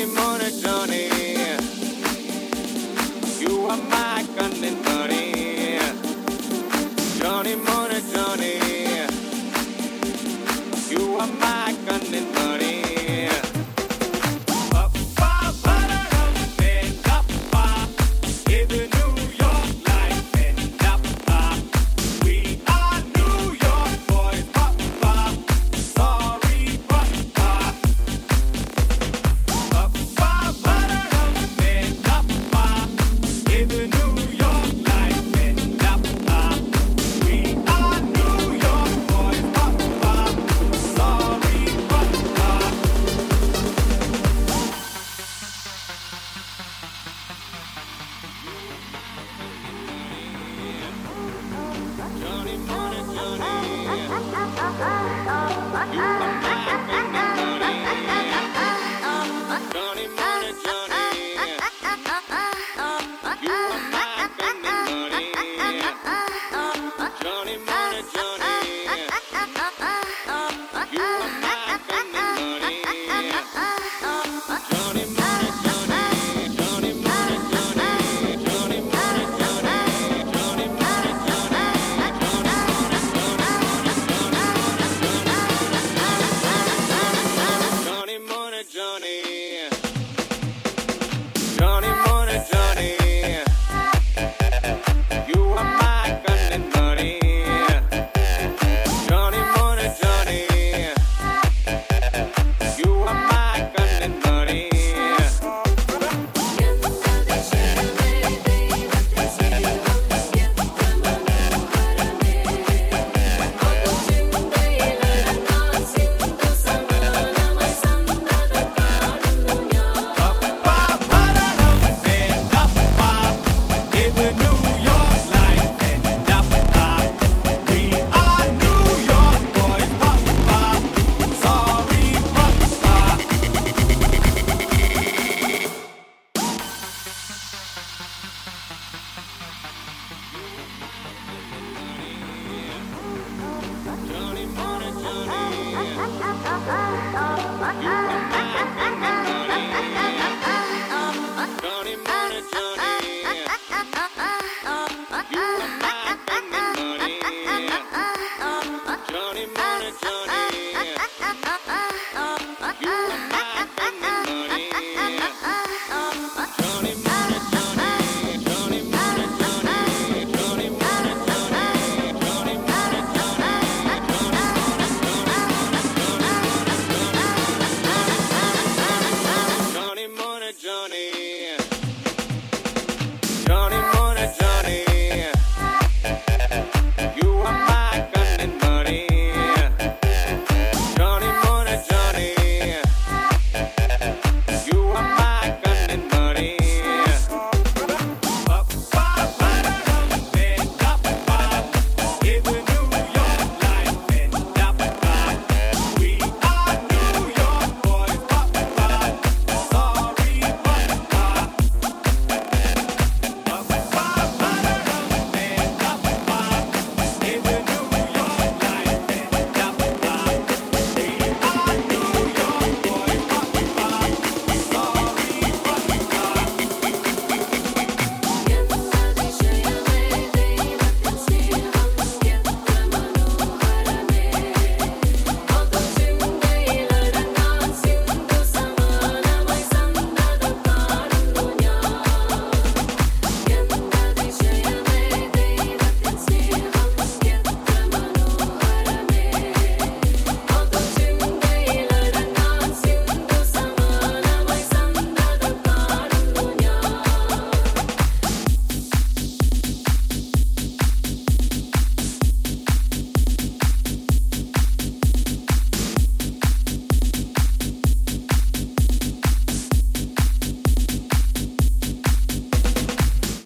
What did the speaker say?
Johnny Money, Johnny. Johnny, money, Johnny. Johnny, Johnny, Johnny, Johnny, Johnny, Johnny, Johnny, Johnny, Johnny.